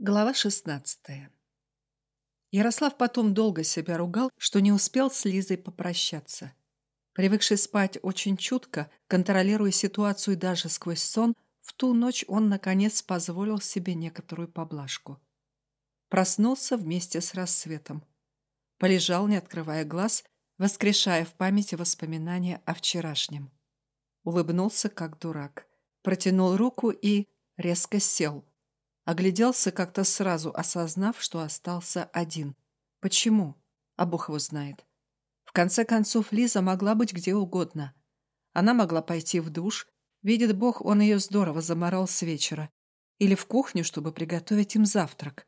Глава 16. Ярослав потом долго себя ругал, что не успел с Лизой попрощаться. Привыкший спать очень чутко, контролируя ситуацию даже сквозь сон, в ту ночь он, наконец, позволил себе некоторую поблажку. Проснулся вместе с рассветом. Полежал, не открывая глаз, воскрешая в памяти воспоминания о вчерашнем. Улыбнулся, как дурак. Протянул руку и резко сел, Огляделся как-то сразу, осознав, что остался один. Почему? А Бог его знает. В конце концов, Лиза могла быть где угодно. Она могла пойти в душ. Видит Бог, он ее здорово заморал с вечера. Или в кухню, чтобы приготовить им завтрак.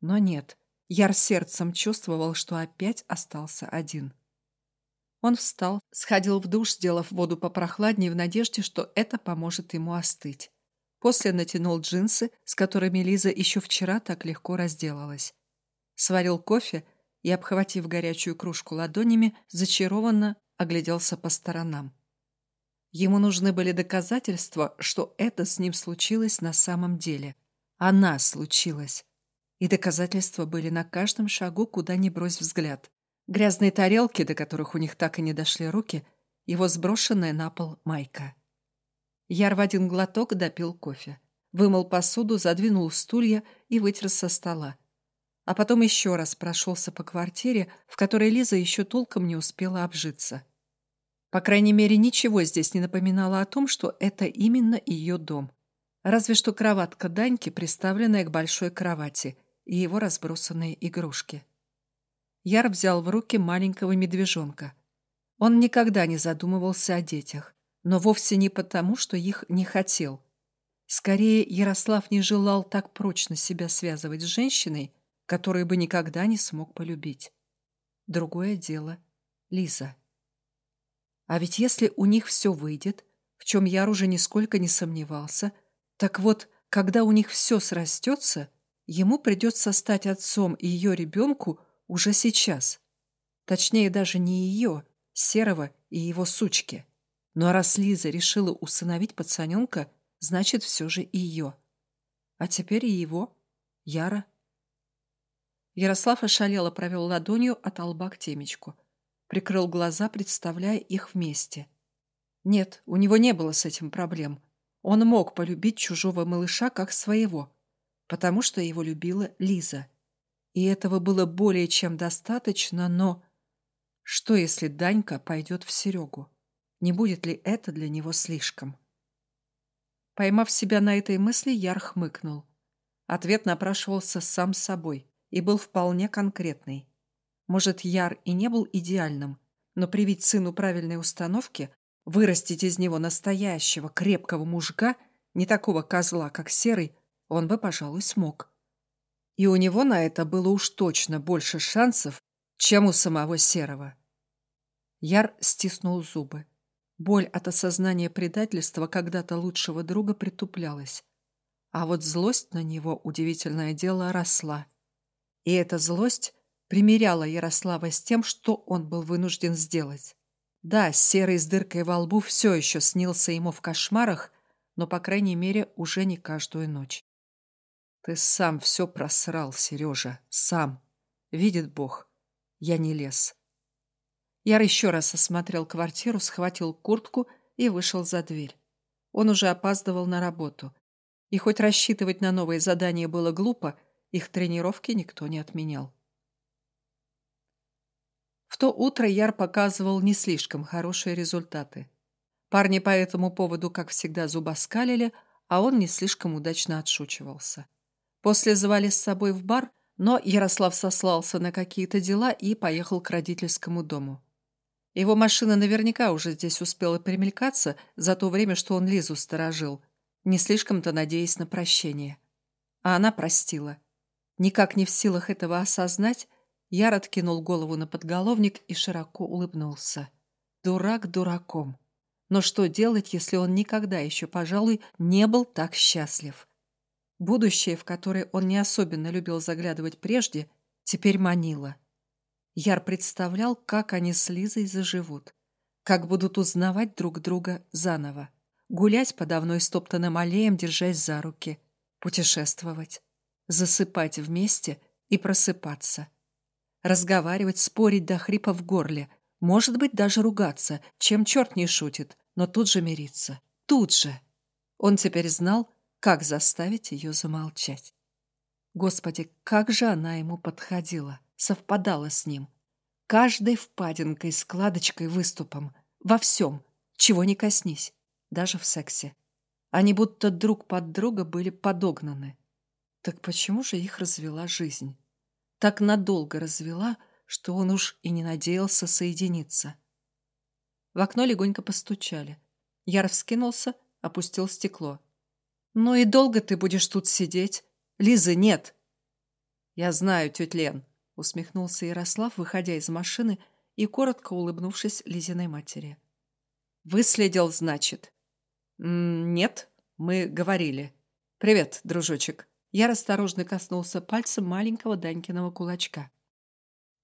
Но нет. Яр сердцем чувствовал, что опять остался один. Он встал, сходил в душ, сделав воду попрохладнее в надежде, что это поможет ему остыть. После натянул джинсы, с которыми Лиза еще вчера так легко разделалась. Сварил кофе и, обхватив горячую кружку ладонями, зачарованно огляделся по сторонам. Ему нужны были доказательства, что это с ним случилось на самом деле. Она случилась. И доказательства были на каждом шагу, куда ни брось взгляд. Грязные тарелки, до которых у них так и не дошли руки, его сброшенная на пол майка. Яр в один глоток допил кофе. Вымыл посуду, задвинул стулья и вытер со стола. А потом еще раз прошелся по квартире, в которой Лиза еще толком не успела обжиться. По крайней мере, ничего здесь не напоминало о том, что это именно ее дом. Разве что кроватка Даньки, приставленная к большой кровати, и его разбросанные игрушки. Яр взял в руки маленького медвежонка. Он никогда не задумывался о детях но вовсе не потому, что их не хотел. Скорее, Ярослав не желал так прочно себя связывать с женщиной, которую бы никогда не смог полюбить. Другое дело — Лиза. А ведь если у них все выйдет, в чем Яр уже нисколько не сомневался, так вот, когда у них все срастется, ему придется стать отцом и ее ребенку уже сейчас. Точнее, даже не ее, Серого и его сучки. Но раз Лиза решила усыновить пацаненка, значит, все же и ее. А теперь и его, Яра. Ярослав ошалело провел ладонью от лба к темечку. Прикрыл глаза, представляя их вместе. Нет, у него не было с этим проблем. Он мог полюбить чужого малыша как своего, потому что его любила Лиза. И этого было более чем достаточно, но... Что, если Данька пойдет в Серегу? Не будет ли это для него слишком? Поймав себя на этой мысли, Яр хмыкнул. Ответ напрашивался сам собой и был вполне конкретный. Может, Яр и не был идеальным, но привить сыну правильной установки, вырастить из него настоящего крепкого мужика, не такого козла, как Серый, он бы, пожалуй, смог. И у него на это было уж точно больше шансов, чем у самого Серого. Яр стиснул зубы. Боль от осознания предательства когда-то лучшего друга притуплялась. А вот злость на него, удивительное дело, росла. И эта злость примеряла Ярослава с тем, что он был вынужден сделать. Да, серый с дыркой во лбу все еще снился ему в кошмарах, но, по крайней мере, уже не каждую ночь. Ты сам все просрал, Сережа, сам. Видит Бог, я не лез. Яр еще раз осмотрел квартиру, схватил куртку и вышел за дверь. Он уже опаздывал на работу. И хоть рассчитывать на новые задания было глупо, их тренировки никто не отменял. В то утро Яр показывал не слишком хорошие результаты. Парни по этому поводу, как всегда, зубоскалили, а он не слишком удачно отшучивался. После звали с собой в бар, но Ярослав сослался на какие-то дела и поехал к родительскому дому. Его машина наверняка уже здесь успела примелькаться за то время, что он Лизу сторожил, не слишком-то надеясь на прощение. А она простила. Никак не в силах этого осознать, Яр откинул голову на подголовник и широко улыбнулся. Дурак дураком. Но что делать, если он никогда еще, пожалуй, не был так счастлив? Будущее, в которое он не особенно любил заглядывать прежде, теперь манило. Яр представлял, как они с Лизой заживут, как будут узнавать друг друга заново, гулять по давно истоптанным аллеям, держась за руки, путешествовать. засыпать вместе и просыпаться. Разговаривать, спорить до хрипа в горле, может быть, даже ругаться, чем черт не шутит, но тут же мириться. Тут же. Он теперь знал, как заставить ее замолчать. Господи, как же она ему подходила, совпадала с ним. Каждой впадинкой, складочкой, выступом. Во всем, чего не коснись, даже в сексе. Они будто друг под друга были подогнаны. Так почему же их развела жизнь? Так надолго развела, что он уж и не надеялся соединиться. В окно легонько постучали. Яр вскинулся, опустил стекло. «Ну и долго ты будешь тут сидеть? Лизы нет!» «Я знаю, тетя Лен», — усмехнулся Ярослав, выходя из машины и коротко улыбнувшись Лизиной матери. «Выследил, значит?» «Нет, мы говорили. Привет, дружочек». Я осторожно коснулся пальцем маленького Данькиного кулачка.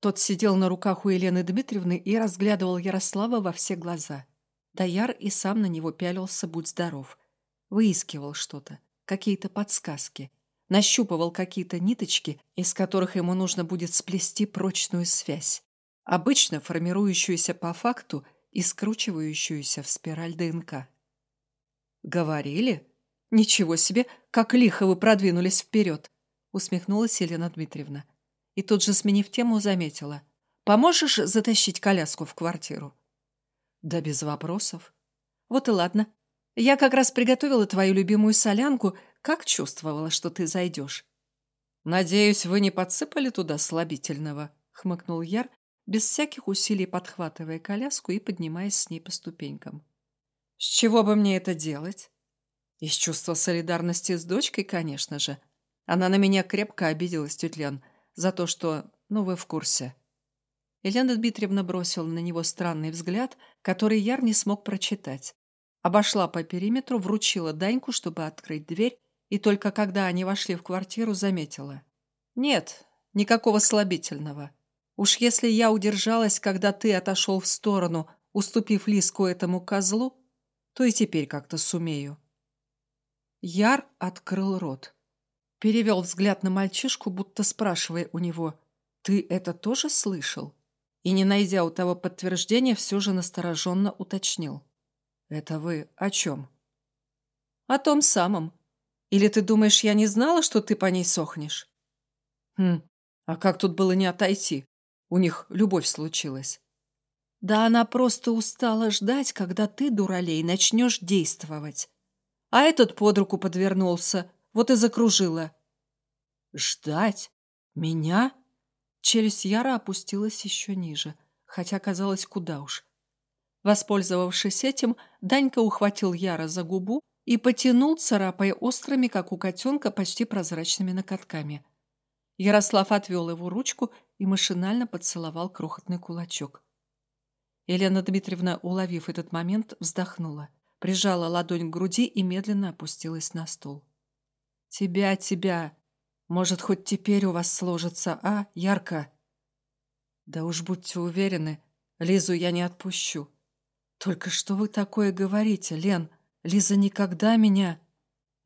Тот сидел на руках у Елены Дмитриевны и разглядывал Ярослава во все глаза. Даяр и сам на него пялился, будь здоров. Выискивал что-то, какие-то подсказки. Нащупывал какие-то ниточки, из которых ему нужно будет сплести прочную связь, обычно формирующуюся по факту и скручивающуюся в спираль ДНК. «Говорили? Ничего себе, как лихо вы продвинулись вперед!» усмехнулась Елена Дмитриевна. И тут же, сменив тему, заметила. «Поможешь затащить коляску в квартиру?» «Да без вопросов». «Вот и ладно. Я как раз приготовила твою любимую солянку, как чувствовала, что ты зайдешь». «Надеюсь, вы не подсыпали туда слабительного?» — хмыкнул Яр, без всяких усилий подхватывая коляску и поднимаясь с ней по ступенькам. С чего бы мне это делать? Из чувства солидарности с дочкой, конечно же. Она на меня крепко обиделась, тетя Лен, за то, что... Ну, вы в курсе. Елена Дмитриевна бросила на него странный взгляд, который Яр не смог прочитать. Обошла по периметру, вручила Даньку, чтобы открыть дверь, и только когда они вошли в квартиру, заметила. «Нет, никакого слабительного. Уж если я удержалась, когда ты отошел в сторону, уступив Лиску этому козлу, то и теперь как-то сумею. Яр открыл рот. Перевел взгляд на мальчишку, будто спрашивая у него, «Ты это тоже слышал?» И, не найдя у того подтверждения, все же настороженно уточнил. «Это вы о чем?» «О том самом. Или ты думаешь, я не знала, что ты по ней сохнешь?» «Хм, а как тут было не отойти? У них любовь случилась». Да она просто устала ждать, когда ты, дуралей, начнешь действовать. А этот под руку подвернулся, вот и закружила. Ждать? Меня? Челюсть Яра опустилась еще ниже, хотя казалось куда уж. Воспользовавшись этим, Данька ухватил Яра за губу и потянул, царапая острыми, как у котенка, почти прозрачными накатками. Ярослав отвел его ручку и машинально поцеловал крохотный кулачок. Елена Дмитриевна, уловив этот момент, вздохнула, прижала ладонь к груди и медленно опустилась на стул. «Тебя, тебя! Может, хоть теперь у вас сложится, а, Ярко?» «Да уж будьте уверены, Лизу я не отпущу. Только что вы такое говорите, Лен? Лиза никогда меня...»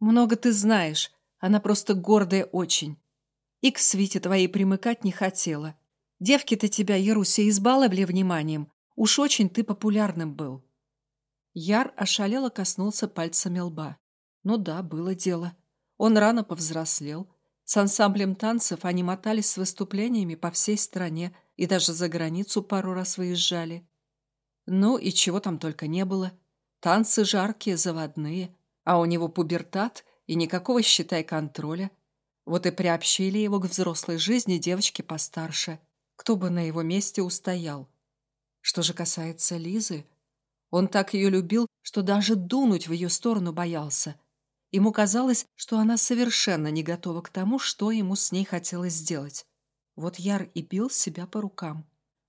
«Много ты знаешь, она просто гордая очень. И к свите твоей примыкать не хотела. Девки-то тебя, Яруся, избаловали вниманием, Уж очень ты популярным был. Яр ошалело коснулся пальцами лба. Ну да, было дело. Он рано повзрослел. С ансамблем танцев они мотались с выступлениями по всей стране и даже за границу пару раз выезжали. Ну и чего там только не было. Танцы жаркие, заводные, а у него пубертат и никакого, считай, контроля. Вот и приобщили его к взрослой жизни девочки постарше. Кто бы на его месте устоял. Что же касается Лизы, он так ее любил, что даже дунуть в ее сторону боялся. Ему казалось, что она совершенно не готова к тому, что ему с ней хотелось сделать. Вот Яр и бил себя по рукам.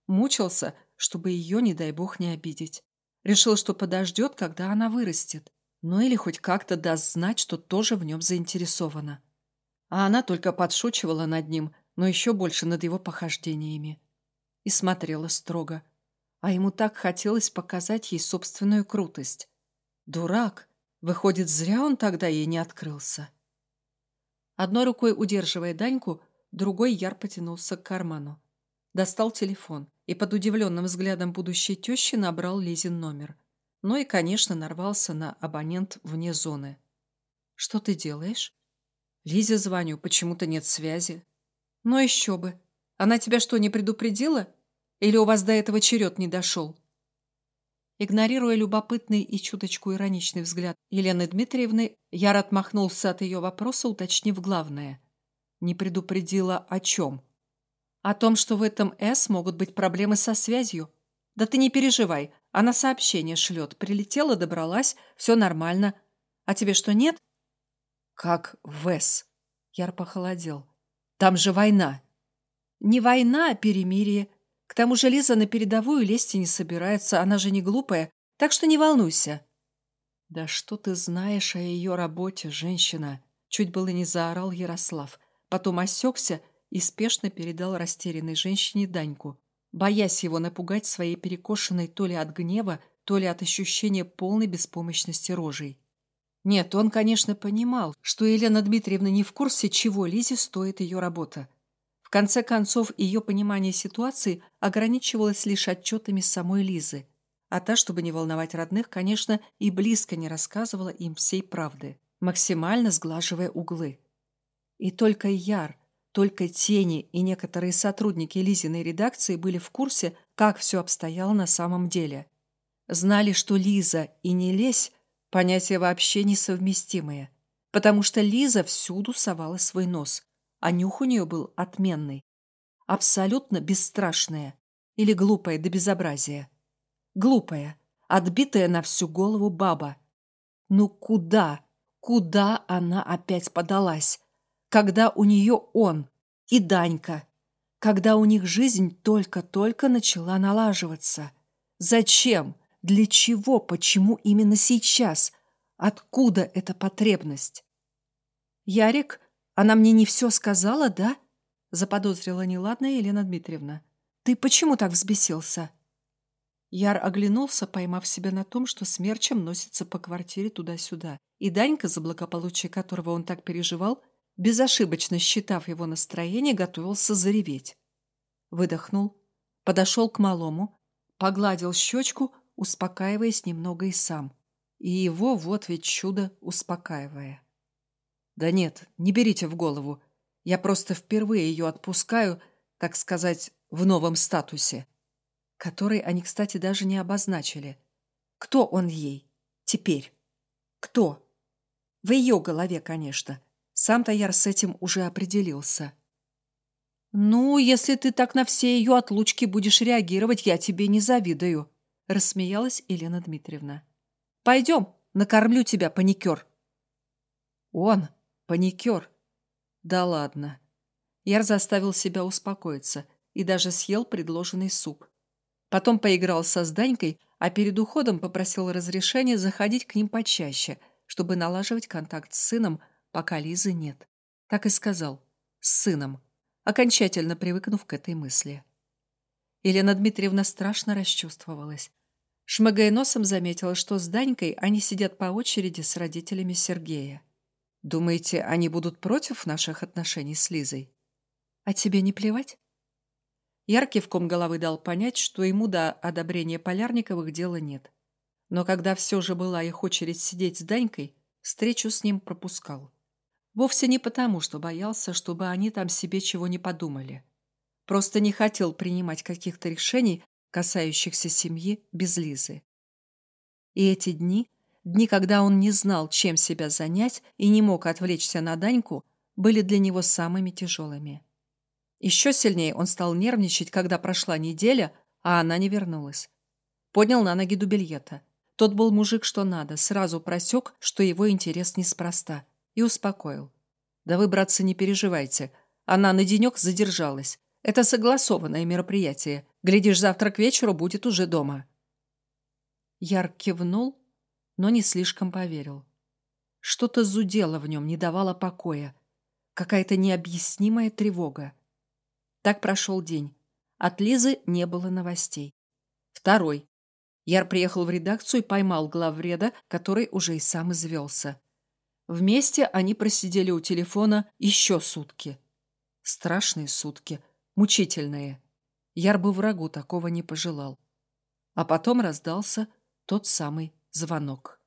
Мучился, чтобы ее, не дай бог, не обидеть. Решил, что подождет, когда она вырастет. Ну или хоть как-то даст знать, что тоже в нем заинтересована. А она только подшучивала над ним, но еще больше над его похождениями. И смотрела строго – а ему так хотелось показать ей собственную крутость. Дурак! Выходит, зря он тогда ей не открылся. Одной рукой удерживая Даньку, другой Яр потянулся к карману. Достал телефон и под удивленным взглядом будущей тещи набрал Лизин номер. Ну и, конечно, нарвался на абонент вне зоны. «Что ты делаешь?» «Лизе звоню, почему-то нет связи». «Ну еще бы. Она тебя что, не предупредила? Или у вас до этого черед не дошел?» Игнорируя любопытный и чуточку ироничный взгляд Елены Дмитриевны, Яр отмахнулся от ее вопроса, уточнив главное. Не предупредила о чем? О том, что в этом «С» могут быть проблемы со связью. Да ты не переживай, она сообщение шлет. Прилетела, добралась, все нормально. А тебе что, нет? Как в «С»? Яр похолодел. Там же война. Не война, а перемирие. К тому же Лиза на передовую лезть и не собирается, она же не глупая, так что не волнуйся. Да что ты знаешь о ее работе, женщина? Чуть было не заорал Ярослав. Потом осекся и спешно передал растерянной женщине Даньку, боясь его напугать своей перекошенной то ли от гнева, то ли от ощущения полной беспомощности рожей. Нет, он, конечно, понимал, что Елена Дмитриевна не в курсе, чего Лизе стоит ее работа конце концов, ее понимание ситуации ограничивалось лишь отчетами самой Лизы, а та, чтобы не волновать родных, конечно, и близко не рассказывала им всей правды, максимально сглаживая углы. И только Яр, только Тени и некоторые сотрудники Лизиной редакции были в курсе, как все обстояло на самом деле. Знали, что Лиза и не лезь – понятия вообще несовместимые, потому что Лиза всюду совала свой нос, а нюх у нее был отменный. Абсолютно бесстрашная или глупая до безобразия. Глупая, отбитая на всю голову баба. Ну куда, куда она опять подалась? Когда у нее он и Данька. Когда у них жизнь только-только начала налаживаться. Зачем? Для чего? Почему именно сейчас? Откуда эта потребность? Ярик она мне не все сказала, да? Заподозрила неладная Елена Дмитриевна. Ты почему так взбесился? Яр оглянулся, поймав себя на том, что смерчем носится по квартире туда-сюда. И Данька, за благополучие которого он так переживал, безошибочно считав его настроение, готовился зареветь. Выдохнул, подошел к малому, погладил щечку, успокаиваясь немного и сам. И его, вот ведь чудо, успокаивая. Да нет, не берите в голову. Я просто впервые ее отпускаю, так сказать, в новом статусе. Который они, кстати, даже не обозначили. Кто он ей? Теперь. Кто? В ее голове, конечно. Сам-то Яр с этим уже определился. «Ну, если ты так на все ее отлучки будешь реагировать, я тебе не завидую», — рассмеялась Елена Дмитриевна. «Пойдем, накормлю тебя, паникер». «Он», Паникер. Да ладно. Яр заставил себя успокоиться и даже съел предложенный суп. Потом поиграл со Зданькой, а перед уходом попросил разрешения заходить к ним почаще, чтобы налаживать контакт с сыном, пока Лизы нет. Так и сказал. С сыном. Окончательно привыкнув к этой мысли. Елена Дмитриевна страшно расчувствовалась. Шмыгая носом заметила, что с Данькой они сидят по очереди с родителями Сергея. Думаете, они будут против наших отношений с Лизой? А тебе не плевать? Яр кивком головы дал понять, что ему до одобрения Полярниковых дела нет. Но когда все же была их очередь сидеть с Данькой, встречу с ним пропускал. Вовсе не потому, что боялся, чтобы они там себе чего не подумали. Просто не хотел принимать каких-то решений, касающихся семьи, без Лизы. И эти дни Дни, когда он не знал, чем себя занять и не мог отвлечься на Даньку, были для него самыми тяжелыми. Еще сильнее он стал нервничать, когда прошла неделя, а она не вернулась. Поднял на ноги дубельета. Тот был мужик что надо, сразу просек, что его интерес неспроста, и успокоил. «Да вы, братцы, не переживайте. Она на денек задержалась. Это согласованное мероприятие. Глядишь, завтра к вечеру будет уже дома». Яр кивнул но не слишком поверил. Что-то зудело в нем, не давало покоя. Какая-то необъяснимая тревога. Так прошел день. От Лизы не было новостей. Второй. Яр приехал в редакцию и поймал главреда, который уже и сам извелся. Вместе они просидели у телефона еще сутки. Страшные сутки, мучительные. Яр бы врагу такого не пожелал. А потом раздался тот самый звонок.